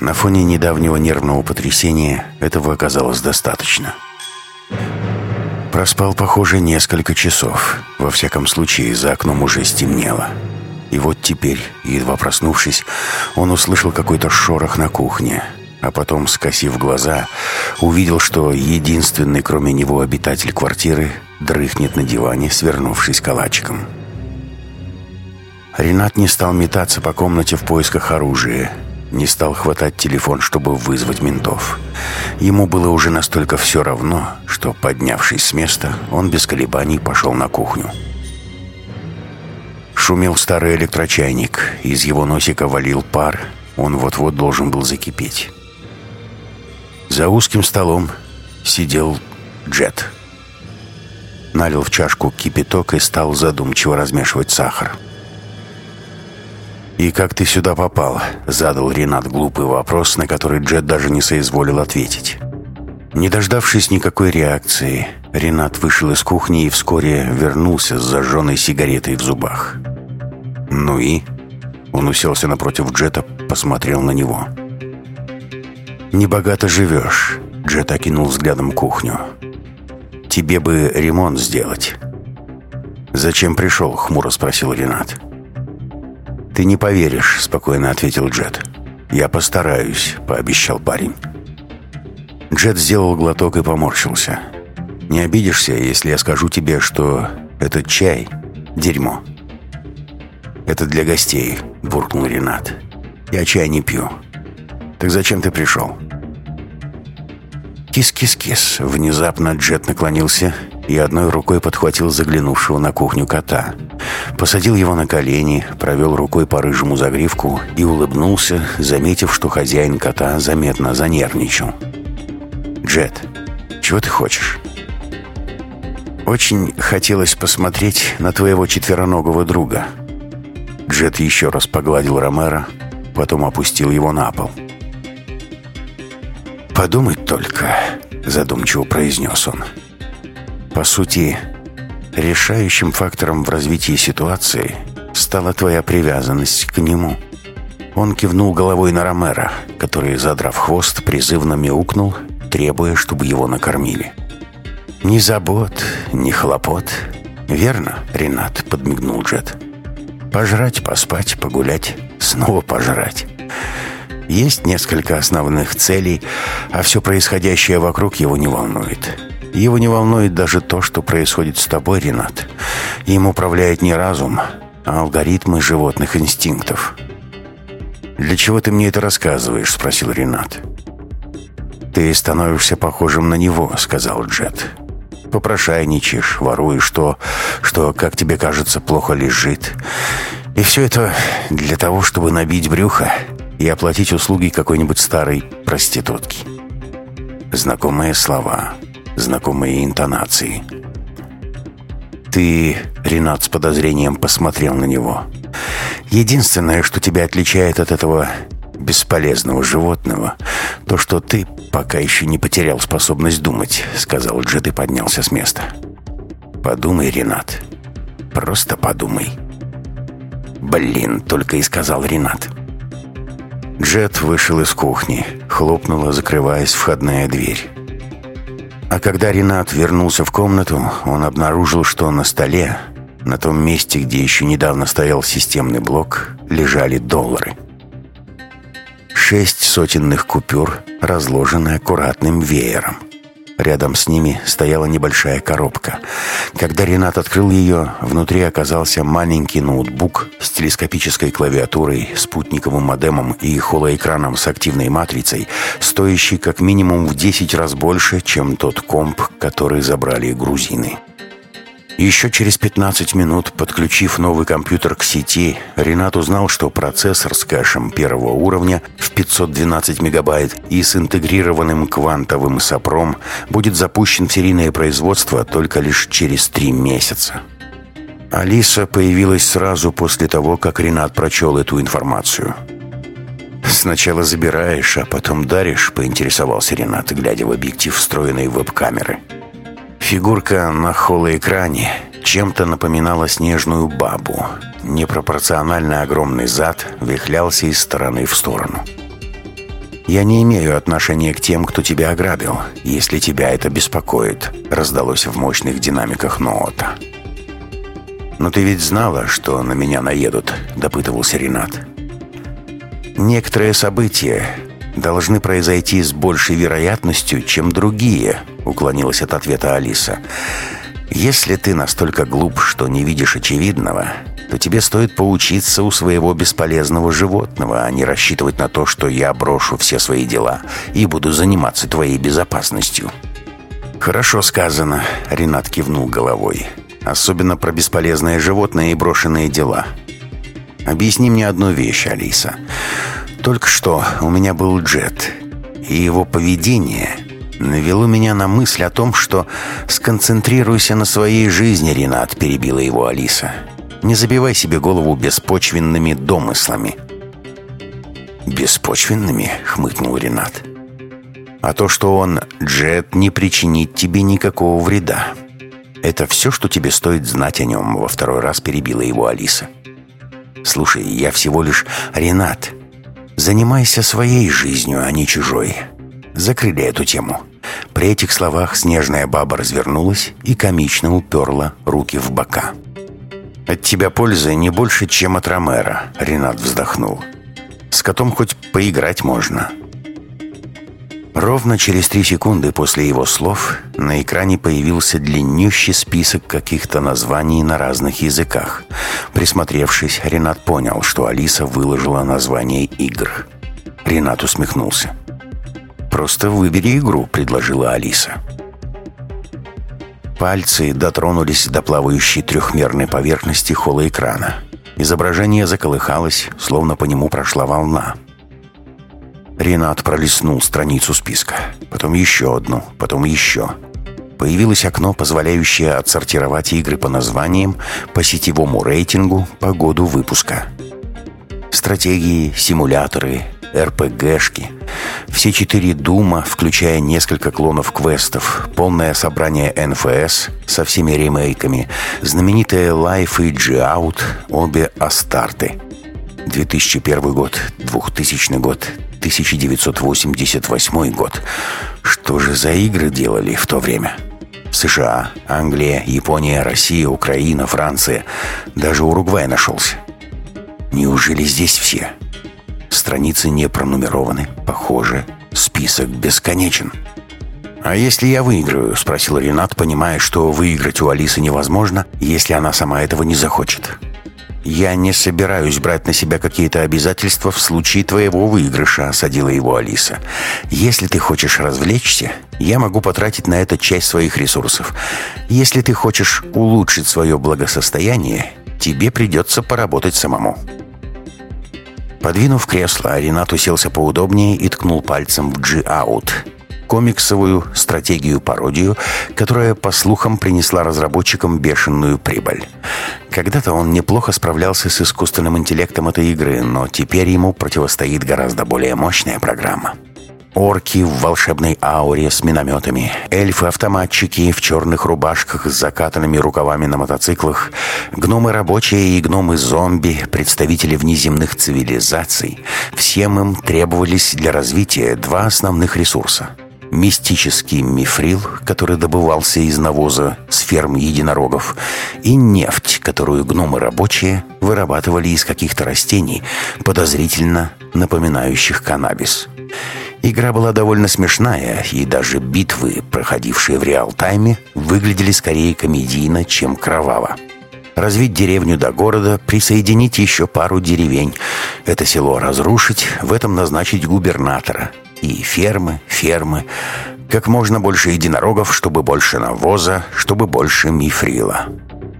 На фоне недавнего нервного потрясения этого оказалось достаточно. Проспал, похоже, несколько часов. Во всяком случае, за окном уже стемнело. И вот теперь, едва проснувшись, он услышал какой-то шорох на кухне. А потом, скосив глаза, увидел, что единственный, кроме него, обитатель квартиры дрыхнет на диване, свернувшись калачиком. Ренат не стал метаться по комнате в поисках оружия. Не стал хватать телефон, чтобы вызвать ментов. Ему было уже настолько все равно, что, поднявшись с места, он без колебаний пошел на кухню. Шумел старый электрочайник, из его носика валил пар, он вот-вот должен был закипеть. За узким столом сидел Джет. Налил в чашку кипяток и стал задумчиво размешивать сахар. «И как ты сюда попал?» — задал Ренат глупый вопрос, на который Джет даже не соизволил ответить. Не дождавшись никакой реакции, Ренат вышел из кухни и вскоре вернулся с зажженной сигаретой в зубах. «Ну и?» Он уселся напротив Джета, посмотрел на него. «Небогато живешь», — Джет окинул взглядом кухню. «Тебе бы ремонт сделать». «Зачем пришел?» — хмуро спросил Ренат. «Ренат». «Ты не поверишь», — спокойно ответил Джет. «Я постараюсь», — пообещал парень. Джет сделал глоток и поморщился. «Не обидишься, если я скажу тебе, что этот чай — дерьмо?» «Это для гостей», — буркнул Ренат. «Я чай не пью». «Так зачем ты пришел?» «Кис-кис-кис!» Внезапно Джет наклонился и одной рукой подхватил заглянувшего на кухню кота. Посадил его на колени, провел рукой по рыжему загривку и улыбнулся, заметив, что хозяин кота заметно занервничал. «Джет, чего ты хочешь?» «Очень хотелось посмотреть на твоего четвероногого друга». Джет еще раз погладил Ромера, потом опустил его на пол. «Подумать только», — задумчиво произнес он. «По сути, решающим фактором в развитии ситуации стала твоя привязанность к нему». Он кивнул головой на Ромера, который, задрав хвост, призывно мяукнул, требуя, чтобы его накормили. «Ни забот, ни хлопот. Верно, Ренат?» — подмигнул Джет. «Пожрать, поспать, погулять, снова пожрать. Есть несколько основных целей, а все происходящее вокруг его не волнует. Его не волнует даже то, что происходит с тобой, Ренат. Им управляет не разум, а алгоритмы животных инстинктов. «Для чего ты мне это рассказываешь?» — спросил Ренат. «Ты становишься похожим на него», — сказал Джет. «Попрошайничаешь, воруешь то, что, как тебе кажется, плохо лежит. И все это для того, чтобы набить брюхо и оплатить услуги какой-нибудь старой проститутки. Знакомые слова, знакомые интонации. «Ты...» — Ренат с подозрением посмотрел на него. «Единственное, что тебя отличает от этого бесполезного животного, то, что ты пока еще не потерял способность думать», — сказал Джет и поднялся с места. «Подумай, Ренат. Просто подумай». «Блин», — только и сказал Ренат. Джет вышел из кухни. Хлопнула, закрываясь входная дверь. А когда Ренат вернулся в комнату, он обнаружил, что на столе, на том месте, где еще недавно стоял системный блок, лежали доллары. Шесть сотенных купюр, разложенные аккуратным веером – Рядом с ними стояла небольшая коробка. Когда Ренат открыл ее, внутри оказался маленький ноутбук с телескопической клавиатурой, спутниковым модемом и холоэкраном с активной матрицей, стоящий как минимум в 10 раз больше, чем тот комп, который забрали грузины. Еще через 15 минут, подключив новый компьютер к сети, Ренат узнал, что процессор с кэшем первого уровня в 512 мегабайт и с интегрированным квантовым сопром будет запущен в серийное производство только лишь через три месяца. Алиса появилась сразу после того, как Ренат прочел эту информацию. «Сначала забираешь, а потом даришь», — поинтересовался Ренат, глядя в объектив встроенной веб-камеры. Фигурка на холоэкране чем-то напоминала снежную бабу. Непропорционально огромный зад вихлялся из стороны в сторону. «Я не имею отношения к тем, кто тебя ограбил, если тебя это беспокоит», раздалось в мощных динамиках Ноота. «Но ты ведь знала, что на меня наедут», — допытывался Ренат. «Некоторые события должны произойти с большей вероятностью, чем другие», — уклонилась от ответа Алиса. «Если ты настолько глуп, что не видишь очевидного, то тебе стоит поучиться у своего бесполезного животного, а не рассчитывать на то, что я брошу все свои дела и буду заниматься твоей безопасностью». «Хорошо сказано», — Ренат кивнул головой. «Особенно про бесполезные животные и брошенные дела». «Объясни мне одну вещь, Алиса. Только что у меня был джет, и его поведение навело меня на мысль о том, что «сконцентрируйся на своей жизни, Ренат», — перебила его Алиса. «Не забивай себе голову беспочвенными домыслами». «Беспочвенными?» — хмыкнул Ренат. «А то, что он, Джет, не причинит тебе никакого вреда. Это все, что тебе стоит знать о нем», — во второй раз перебила его Алиса. «Слушай, я всего лишь Ренат. Занимайся своей жизнью, а не чужой. Закрыли эту тему. При этих словах снежная баба развернулась и комично уперла руки в бока. «От тебя пользы не больше, чем от Ромера», — Ренат вздохнул. «С котом хоть поиграть можно». Ровно через три секунды после его слов на экране появился длиннющий список каких-то названий на разных языках. Присмотревшись, Ренат понял, что Алиса выложила название игр. Ренат усмехнулся. «Просто выбери игру», — предложила Алиса. Пальцы дотронулись до плавающей трехмерной поверхности холла экрана. Изображение заколыхалось, словно по нему прошла волна. Ренат пролистнул страницу списка. Потом еще одну, потом еще. Появилось окно, позволяющее отсортировать игры по названиям, по сетевому рейтингу, по году выпуска. Стратегии, симуляторы, РПГшки. Все четыре Дума, включая несколько клонов квестов, полное собрание НФС со всеми ремейками, знаменитые Life и G-Out, обе Астарты. 2001 год, 2000 год, 1988 год. Что же за игры делали в то время? США, Англия, Япония, Россия, Украина, Франция. Даже Уругвай нашелся. Неужели здесь все? Страницы не пронумерованы. Похоже, список бесконечен. «А если я выиграю?» – спросил Ренат, понимая, что выиграть у Алисы невозможно, если она сама этого не захочет. «Я не собираюсь брать на себя какие-то обязательства в случае твоего выигрыша», — осадила его Алиса. «Если ты хочешь развлечься, я могу потратить на это часть своих ресурсов. Если ты хочешь улучшить свое благосостояние, тебе придется поработать самому». Подвинув кресло, Ренат уселся поудобнее и ткнул пальцем в G-Out комиксовую стратегию-пародию, которая, по слухам, принесла разработчикам бешеную прибыль. Когда-то он неплохо справлялся с искусственным интеллектом этой игры, но теперь ему противостоит гораздо более мощная программа. Орки в волшебной ауре с минометами, эльфы-автоматчики в черных рубашках с закатанными рукавами на мотоциклах, гномы рабочие и гномы-зомби, представители внеземных цивилизаций. Всем им требовались для развития два основных ресурса – мистический мифрил, который добывался из навоза с ферм единорогов, и нефть, которую гномы рабочие вырабатывали из каких-то растений, подозрительно напоминающих каннабис. Игра была довольно смешная, и даже битвы, проходившие в реал-тайме, выглядели скорее комедийно, чем кроваво. Развить деревню до города, присоединить еще пару деревень. Это село разрушить, в этом назначить губернатора – и фермы, фермы. Как можно больше единорогов, чтобы больше навоза, чтобы больше мифрила.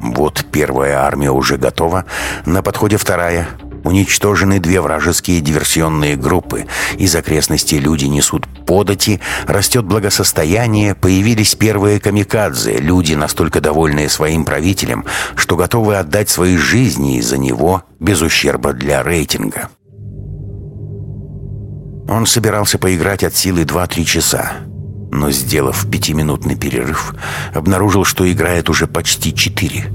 Вот первая армия уже готова, на подходе вторая. Уничтожены две вражеские диверсионные группы. Из окрестностей люди несут подати, растет благосостояние, появились первые камикадзе, люди, настолько довольные своим правителем, что готовы отдать свои жизни из-за него без ущерба для рейтинга. Он собирался поиграть от силы 2-3 часа, но, сделав пятиминутный перерыв, обнаружил, что играет уже почти 4.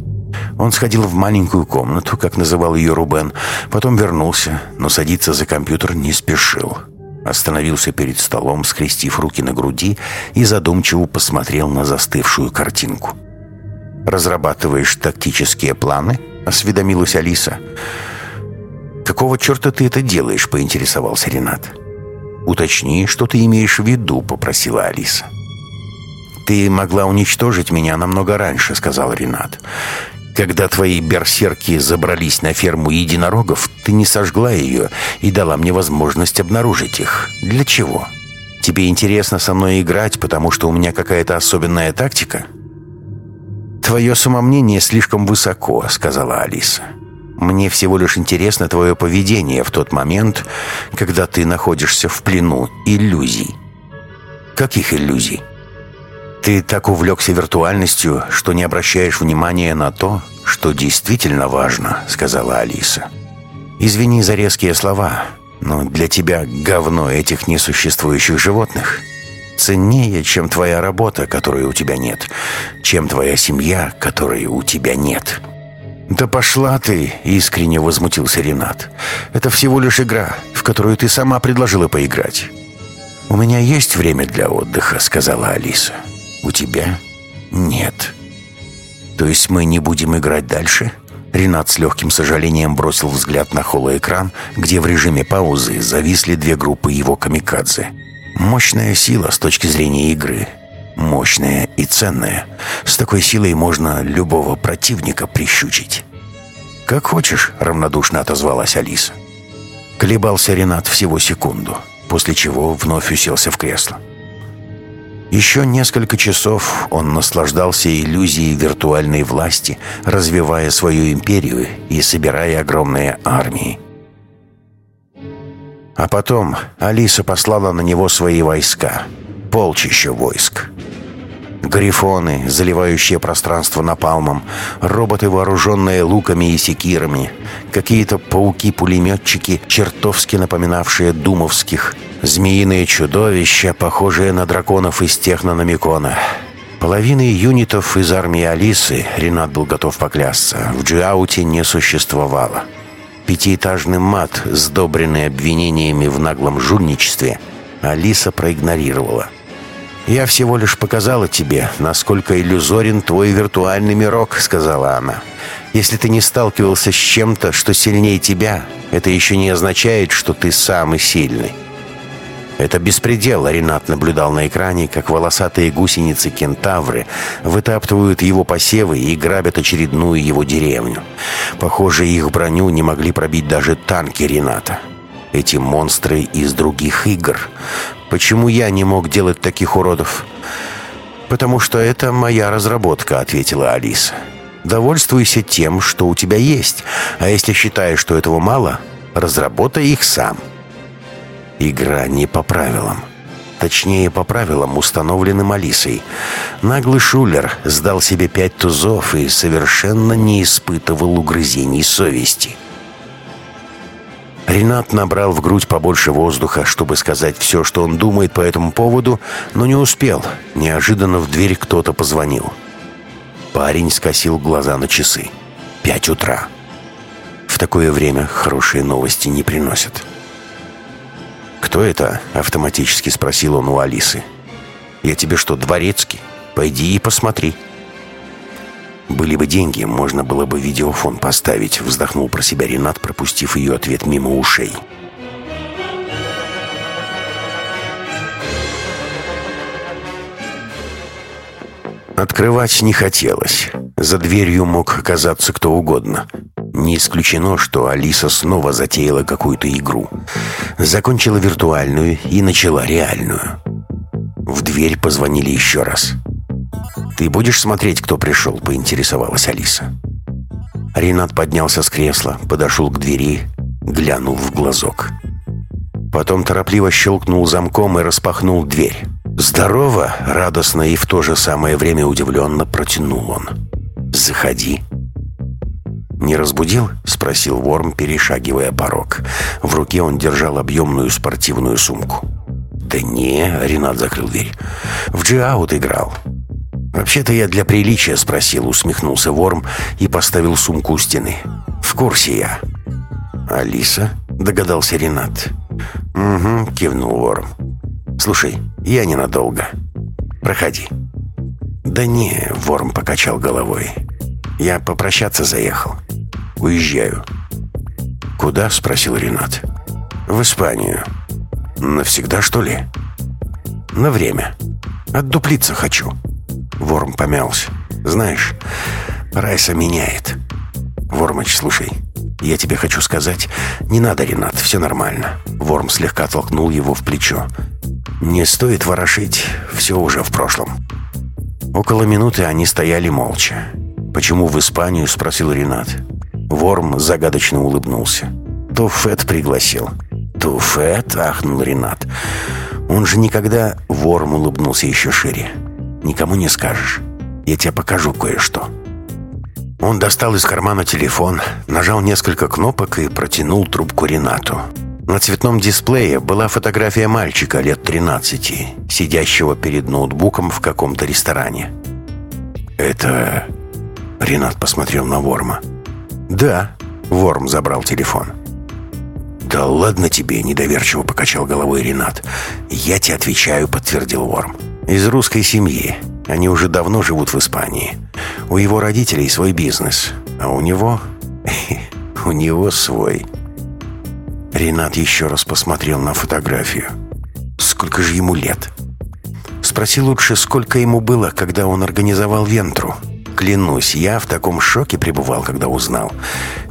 Он сходил в маленькую комнату, как называл ее Рубен, потом вернулся, но садиться за компьютер не спешил. Остановился перед столом, скрестив руки на груди и задумчиво посмотрел на застывшую картинку. «Разрабатываешь тактические планы?» — осведомилась Алиса. «Какого черта ты это делаешь?» — поинтересовался Ренат. «Уточни, что ты имеешь в виду», — попросила Алиса. «Ты могла уничтожить меня намного раньше», — сказал Ренат. Когда твои берсерки забрались на ферму единорогов, ты не сожгла ее и дала мне возможность обнаружить их. Для чего? Тебе интересно со мной играть, потому что у меня какая-то особенная тактика? Твое самомнение слишком высоко, сказала Алиса. Мне всего лишь интересно твое поведение в тот момент, когда ты находишься в плену иллюзий. Каких иллюзий? Ты так увлекся виртуальностью, что не обращаешь внимания на то, что действительно важно», — сказала Алиса. «Извини за резкие слова, но для тебя говно этих несуществующих животных ценнее, чем твоя работа, которой у тебя нет, чем твоя семья, которой у тебя нет». «Да пошла ты!» — искренне возмутился Ренат. «Это всего лишь игра, в которую ты сама предложила поиграть». «У меня есть время для отдыха», — сказала Алиса. «У тебя нет». «То есть мы не будем играть дальше?» Ренат с легким сожалением бросил взгляд на холоэкран, где в режиме паузы зависли две группы его камикадзе. Мощная сила с точки зрения игры. Мощная и ценная. С такой силой можно любого противника прищучить. «Как хочешь», — равнодушно отозвалась Алиса. Колебался Ренат всего секунду, после чего вновь уселся в кресло. Еще несколько часов он наслаждался иллюзией виртуальной власти, развивая свою империю и собирая огромные армии. А потом Алиса послала на него свои войска, полчища войск. Грифоны, заливающие пространство напалмом, роботы, вооруженные луками и секирами, какие-то пауки-пулеметчики, чертовски напоминавшие думовских, змеиные чудовища, похожие на драконов из технономикона. Половины юнитов из армии Алисы, Ренат был готов поклясться, в Джиауте не существовало. Пятиэтажный мат, сдобренный обвинениями в наглом жульничестве, Алиса проигнорировала – «Я всего лишь показала тебе, насколько иллюзорен твой виртуальный мирок», — сказала она. «Если ты не сталкивался с чем-то, что сильнее тебя, это еще не означает, что ты самый сильный». Это беспредел, Ренат наблюдал на экране, как волосатые гусеницы-кентавры вытаптывают его посевы и грабят очередную его деревню. Похоже, их броню не могли пробить даже танки Рената. Эти монстры из других игр. Почему я не мог делать таких уродов? Потому что это моя разработка, ответила Алиса. Довольствуйся тем, что у тебя есть. А если считаешь, что этого мало, разработай их сам. Игра не по правилам. Точнее, по правилам, установленным Алисой. Наглый шулер сдал себе пять тузов и совершенно не испытывал угрызений совести. Ренат набрал в грудь побольше воздуха, чтобы сказать все, что он думает по этому поводу, но не успел. Неожиданно в дверь кто-то позвонил. Парень скосил глаза на часы. Пять утра. В такое время хорошие новости не приносят. «Кто это?» — автоматически спросил он у Алисы. «Я тебе что, дворецкий? Пойди и посмотри». «Были бы деньги, можно было бы видеофон поставить», — вздохнул про себя Ренат, пропустив ее ответ мимо ушей. Открывать не хотелось. За дверью мог оказаться кто угодно. Не исключено, что Алиса снова затеяла какую-то игру. Закончила виртуальную и начала реальную. В дверь позвонили еще раз. «Ты будешь смотреть, кто пришел?» — поинтересовалась Алиса. Ренат поднялся с кресла, подошел к двери, глянул в глазок. Потом торопливо щелкнул замком и распахнул дверь. «Здорово!» — радостно и в то же самое время удивленно протянул он. «Заходи!» «Не разбудил?» — спросил Ворм, перешагивая порог. В руке он держал объемную спортивную сумку. «Да не», — Ренат закрыл дверь. «В джиаут играл». «Вообще-то я для приличия спросил», — усмехнулся Ворм и поставил сумку у стены. «В курсе я». «Алиса?» — догадался Ренат. «Угу», — кивнул Ворм. «Слушай, я ненадолго. Проходи». «Да не», — Ворм покачал головой. «Я попрощаться заехал. Уезжаю». «Куда?» — спросил Ренат. «В Испанию». «Навсегда, что ли?» «На время. Отдуплиться хочу». Ворм помялся. «Знаешь, Райса меняет». «Вормыч, слушай, я тебе хочу сказать, не надо, Ренат, все нормально». Ворм слегка толкнул его в плечо. «Не стоит ворошить, все уже в прошлом». Около минуты они стояли молча. «Почему в Испанию?» — спросил Ренат. Ворм загадочно улыбнулся. «Туфет пригласил». «Туфет?» — ахнул Ренат. «Он же никогда...» — Ворм улыбнулся еще шире. «Никому не скажешь. Я тебе покажу кое-что». Он достал из кармана телефон, нажал несколько кнопок и протянул трубку Ренату. На цветном дисплее была фотография мальчика лет 13, сидящего перед ноутбуком в каком-то ресторане. «Это...» Ренат посмотрел на Ворма. «Да», — Ворм забрал телефон. «Да ладно тебе», — недоверчиво покачал головой Ренат. «Я тебе отвечаю», — подтвердил Ворм. «Из русской семьи. Они уже давно живут в Испании. У его родителей свой бизнес, а у него... у него свой». Ренат еще раз посмотрел на фотографию. «Сколько же ему лет?» «Спроси лучше, сколько ему было, когда он организовал Вентру?» Клянусь, я в таком шоке пребывал, когда узнал.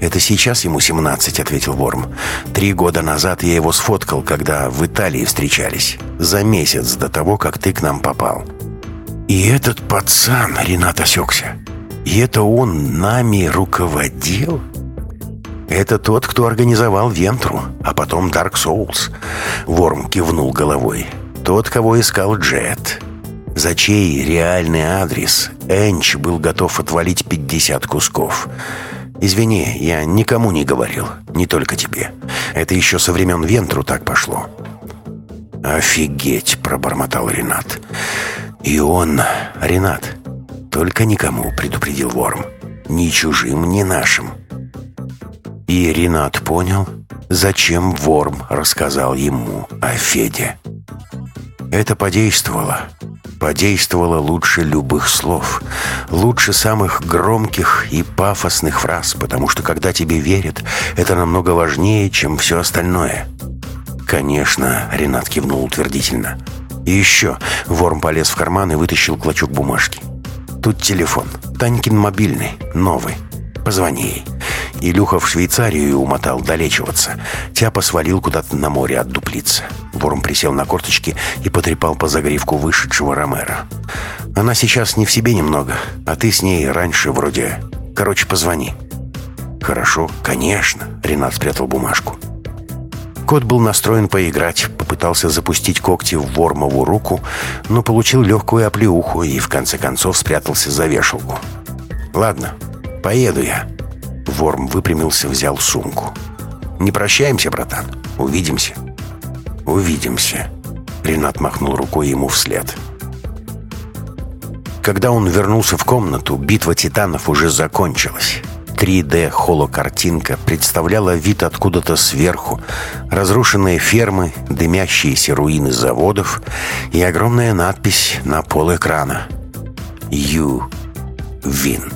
Это сейчас ему 17, ответил Ворм. Три года назад я его сфоткал, когда в Италии встречались. За месяц до того, как ты к нам попал. И этот пацан, Ренат осекся. И это он нами руководил? Это тот, кто организовал Вентру, а потом Dark Souls. Ворм кивнул головой. Тот, кого искал Джет. За чей реальный адрес Энч был готов отвалить 50 кусков. «Извини, я никому не говорил, не только тебе. Это еще со времен Вентру так пошло». «Офигеть!» — пробормотал Ренат. «И он, Ренат, только никому», — предупредил Ворм. «Ни чужим, ни нашим». И Ренат понял, зачем Ворм рассказал ему о Феде. Это подействовало подействовала лучше любых слов, лучше самых громких и пафосных фраз, потому что когда тебе верят, это намного важнее, чем все остальное. «Конечно», — Ренат кивнул утвердительно. «И еще», — Ворм полез в карман и вытащил клочок бумажки. «Тут телефон. Танькин мобильный, новый. Позвони ей». Илюха в Швейцарию умотал долечиваться. Тяпа свалил куда-то на море отдуплиться. Ворм присел на корточки и потрепал по загривку вышедшего Ромера. «Она сейчас не в себе немного, а ты с ней раньше вроде... Короче, позвони». «Хорошо, конечно», — Ренат спрятал бумажку. Кот был настроен поиграть, попытался запустить когти в Вормову руку, но получил легкую оплеуху и в конце концов спрятался за вешалку. «Ладно, поеду я». Ворм выпрямился, взял сумку. «Не прощаемся, братан. Увидимся». «Увидимся», — Ренат махнул рукой ему вслед. Когда он вернулся в комнату, битва титанов уже закончилась. 3D-холокартинка представляла вид откуда-то сверху, разрушенные фермы, дымящиеся руины заводов и огромная надпись на пол экрана «You win».